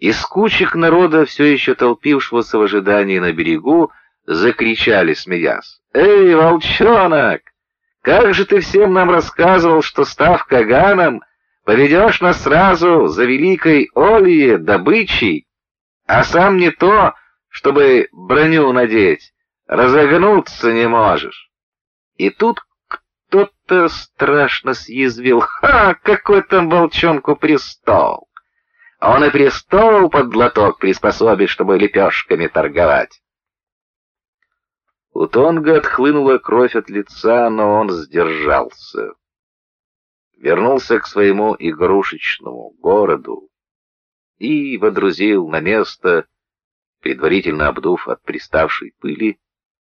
Из кучек народа, все еще толпившегося в ожидании на берегу, закричали, смеясь. «Эй, волчонок! Как же ты всем нам рассказывал, что, став Каганом, поведешь нас сразу за великой Олье добычей, а сам не то, чтобы броню надеть, разогнуться не можешь!» И тут кто-то страшно съязвил. «Ха! Какой там волчонку престол!» Он и престол под лоток приспособит, чтобы лепешками торговать. У Тонга отхлынула кровь от лица, но он сдержался. Вернулся к своему игрушечному городу и водрузил на место, предварительно обдув от приставшей пыли,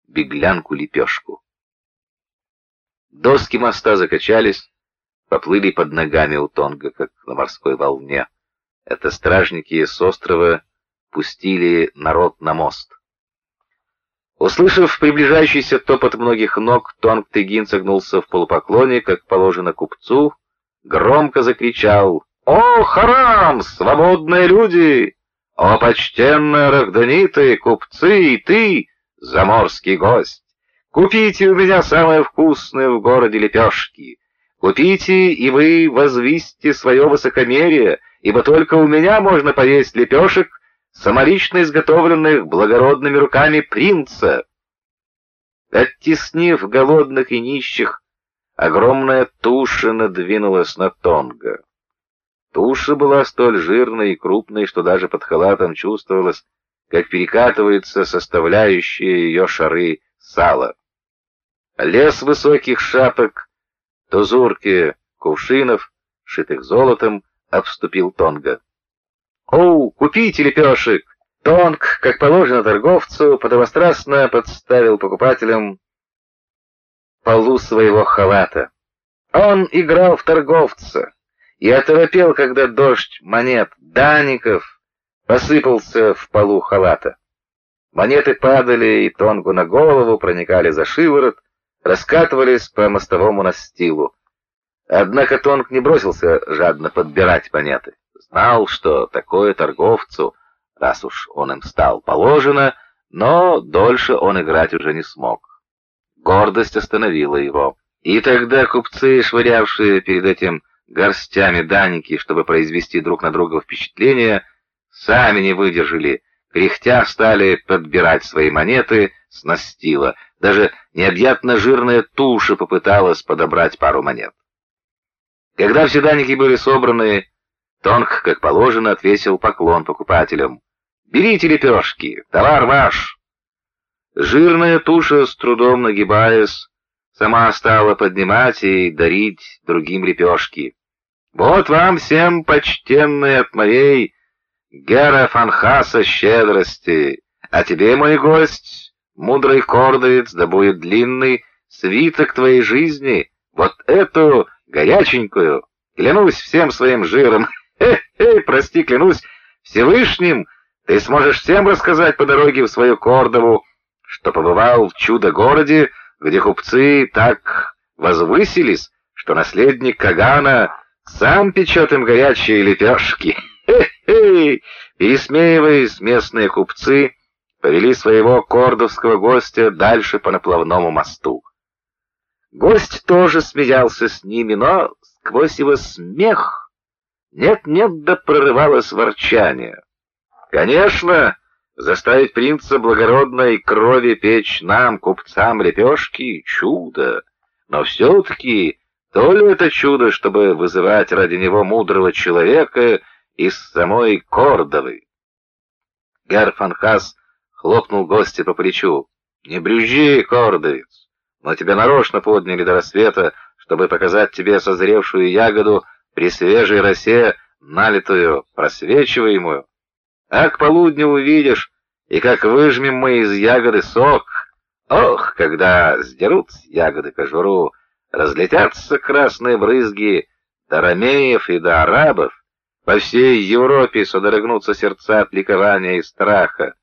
беглянку-лепешку. Доски моста закачались, поплыли под ногами у Тонга, как на морской волне. Это стражники с острова пустили народ на мост. Услышав приближающийся топот многих ног, Тонг Тыгин согнулся в полупоклоне, как положено купцу, громко закричал «О, харам, свободные люди! О, почтенные рахданиты, купцы и ты, заморский гость! Купите у меня самые вкусные в городе лепешки! Купите, и вы возвисьте свое высокомерие!» Ибо только у меня можно поесть лепешек, самолично изготовленных благородными руками принца. Оттеснив голодных и нищих, огромная туша надвинулась на Тонга. Туша была столь жирной и крупной, что даже под халатом чувствовалось, как перекатываются составляющие ее шары сала. Лес высоких шапок, тузурки, кувшинов, шитых золотом, обступил Тонга. «Оу, купите лепешек!» Тонг, как положено торговцу, подобострастно подставил покупателям полу своего халата. Он играл в торговца и оторопел, когда дождь монет, даников, посыпался в полу халата. Монеты падали и Тонгу на голову, проникали за шиворот, раскатывались по мостовому настилу. Однако Тонг не бросился жадно подбирать монеты. Знал, что такое торговцу, раз уж он им стал положено, но дольше он играть уже не смог. Гордость остановила его. И тогда купцы, швырявшие перед этим горстями даники, чтобы произвести друг на друга впечатление, сами не выдержали, кряхтя стали подбирать свои монеты с настила. Даже необъятно жирная туша попыталась подобрать пару монет. Когда все даники были собраны, Тонг, как положено, отвесил поклон покупателям. «Берите лепешки, товар ваш!» Жирная туша, с трудом нагибаясь, сама стала поднимать и дарить другим лепешки. «Вот вам всем почтенные от моей Гера Фанхаса щедрости, а тебе, мой гость, мудрый кордовец, да будет длинный свиток твоей жизни, вот эту горяченькую, клянусь всем своим жиром, хе-хе, прости, клянусь Всевышним, ты сможешь всем рассказать по дороге в свою Кордову, что побывал в чудо-городе, где купцы так возвысились, что наследник Кагана сам печет им горячие лепешки. Хе-хе! Пересмеиваясь, местные купцы повели своего кордовского гостя дальше по наплавному мосту. Гость тоже смеялся с ними, но сквозь его смех нет-нет да прорывалось ворчание. Конечно, заставить принца благородной крови печь нам, купцам, лепешки — чудо, но все-таки то ли это чудо, чтобы вызывать ради него мудрого человека из самой Кордовы? Гер Фанхас хлопнул гостя по плечу. «Не брюзжи, кордовец! Но тебя нарочно подняли до рассвета, чтобы показать тебе созревшую ягоду при свежей росе, налитую, просвечиваемую. А к полудню увидишь, и как выжмем мы из ягоды сок. Ох, когда сдерут с ягоды кожуру, разлетятся красные брызги до ромеев и до арабов. По всей Европе содрогнутся сердца от ликования и страха.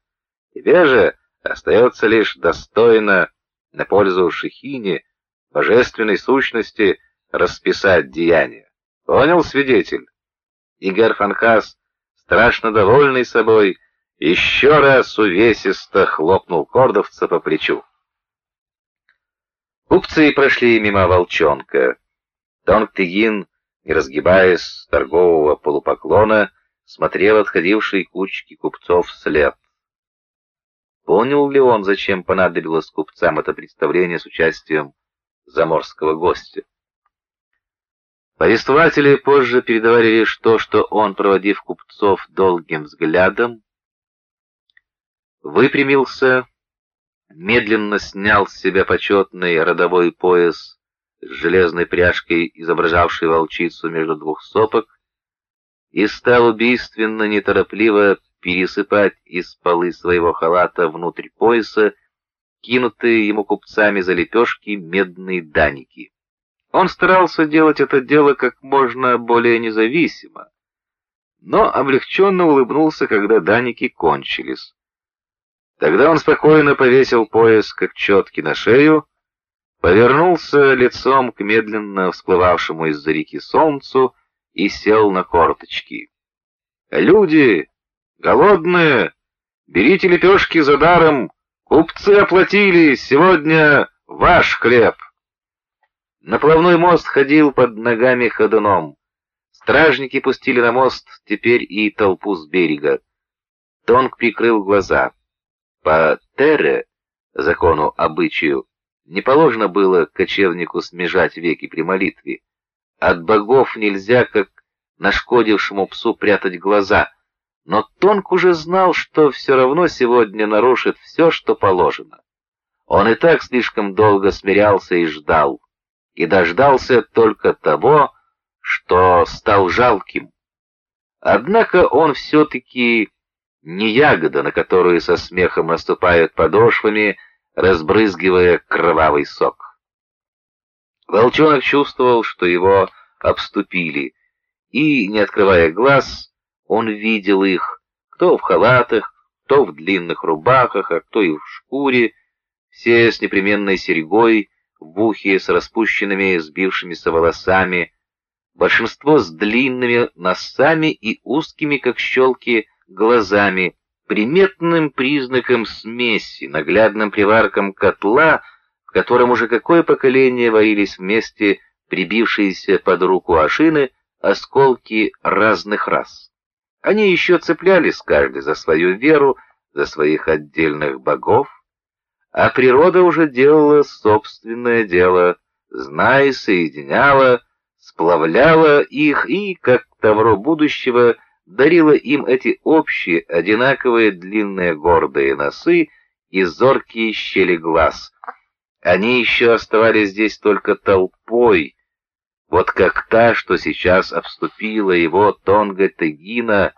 Тебе же остается лишь достойно на пользу Шехине, божественной сущности, расписать деяния. Понял, свидетель? Игорь Фанхас страшно довольный собой, еще раз увесисто хлопнул кордовца по плечу. Купцы прошли мимо волчонка. Тонг-Тыгин, не разгибаясь торгового полупоклона, смотрел отходившей кучки купцов вслед. Понял ли он, зачем понадобилось купцам это представление с участием заморского гостя? Повествователи позже передавали лишь то, что он, проводив купцов долгим взглядом, выпрямился, медленно снял с себя почетный родовой пояс с железной пряжкой, изображавший волчицу между двух сопок, и стал убийственно неторопливо пересыпать из полы своего халата внутрь пояса кинутые ему купцами за лепешки медные даники. Он старался делать это дело как можно более независимо, но облегченно улыбнулся, когда даники кончились. Тогда он спокойно повесил пояс, как четки на шею, повернулся лицом к медленно всплывавшему из-за реки солнцу и сел на корточки. «Люди, голодные, берите лепешки за даром, купцы оплатили, сегодня ваш хлеб!» Наплавной мост ходил под ногами ходуном. Стражники пустили на мост теперь и толпу с берега. Тонг прикрыл глаза. По Терре, закону обычаю, не положено было кочевнику смежать веки при молитве. От богов нельзя, как нашкодившему псу, прятать глаза. Но Тонг уже знал, что все равно сегодня нарушит все, что положено. Он и так слишком долго смирялся и ждал и дождался только того, что стал жалким. Однако он все-таки не ягода, на которую со смехом наступают подошвами, разбрызгивая кровавый сок. Волчонок чувствовал, что его обступили, и, не открывая глаз, он видел их, кто в халатах, кто в длинных рубахах, а кто и в шкуре, все с непременной серьгой, в ухе с распущенными сбившимися волосами, большинство с длинными носами и узкими, как щелки, глазами, приметным признаком смеси, наглядным приварком котла, в котором уже какое поколение варились вместе прибившиеся под руку ашины осколки разных рас. Они еще цеплялись каждый за свою веру, за своих отдельных богов, а природа уже делала собственное дело, зная, соединяла, сплавляла их и, как тавро будущего, дарила им эти общие, одинаковые длинные гордые носы и зоркие щели глаз. Они еще оставались здесь только толпой, вот как та, что сейчас обступила его Тонга-Тегина,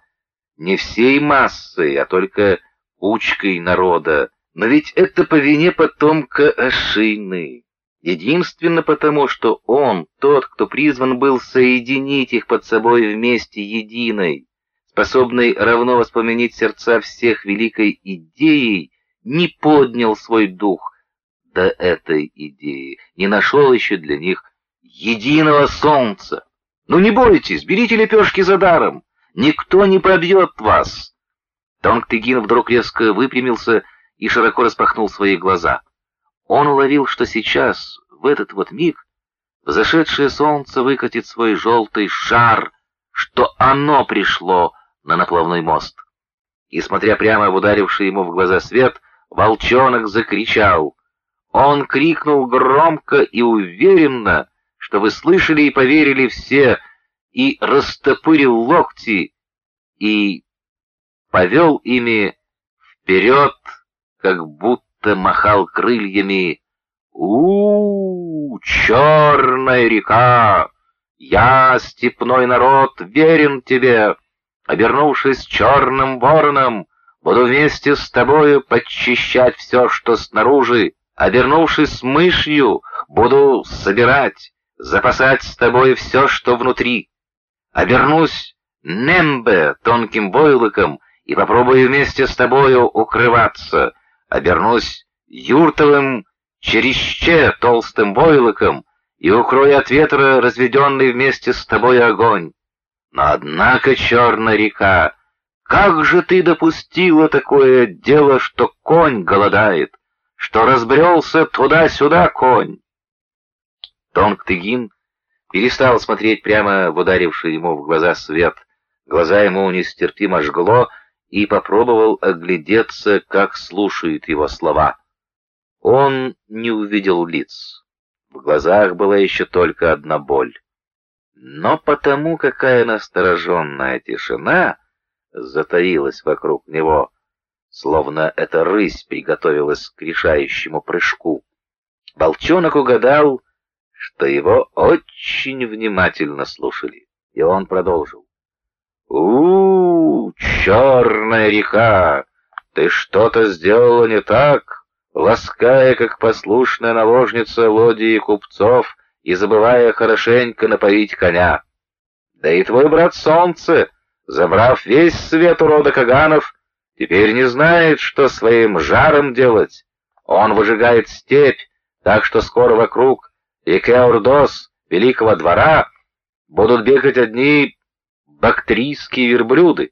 не всей массой, а только кучкой народа, но ведь это по вине потомка Ашины. Единственно потому, что он, тот, кто призван был соединить их под собой вместе единой, способный равно воспламенить сердца всех великой идеей, не поднял свой дух до этой идеи, не нашел еще для них единого солнца. Ну не бойтесь, берите лепешки за даром, никто не пробьет вас. Тонг-Тыгин вдруг резко выпрямился и широко распахнул свои глаза. Он уловил, что сейчас, в этот вот миг, взошедшее солнце выкатит свой желтый шар, что оно пришло на наплавной мост. И, смотря прямо в ударивший ему в глаза свет, волчонок закричал. Он крикнул громко и уверенно, что вы слышали и поверили все, и растопырил локти, и повел ими вперед, как будто махал крыльями. у, -у, черная река! Я, степной народ, верен тебе!» Обернувшись черным вороном, буду вместе с тобою подчищать все, что снаружи. Обернувшись мышью, буду собирать, запасать с тобой все, что внутри. Обернусь нембе тонким войлоком и попробую вместе с тобою укрываться. Обернусь юртовым череще толстым войлоком и укрою от ветра разведенный вместе с тобой огонь. Но однако черная река, Как же ты допустила такое дело, что конь голодает, что разбрелся туда-сюда конь? Тонг-Тыгин перестал смотреть прямо в ударивший ему в глаза свет. Глаза ему нестерпимо жгло, и попробовал оглядеться, как слушают его слова. Он не увидел лиц. В глазах была еще только одна боль. Но потому, какая настороженная тишина затаилась вокруг него, словно эта рысь приготовилась к решающему прыжку, Волчонок угадал, что его очень внимательно слушали, и он продолжил. у, черная река, ты что-то сделала не так, лаская, как послушная наложница лодии купцов и забывая хорошенько напоить коня. Да и твой брат Солнце, забрав весь свет у рода Каганов, теперь не знает, что своим жаром делать. Он выжигает степь, так что скоро вокруг Икеордос, великого двора, будут бегать одни бактрийские верблюды.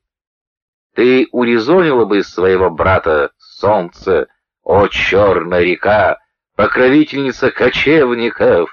Ты урезонила бы своего брата Солнце, о черная река, покровительница кочевников,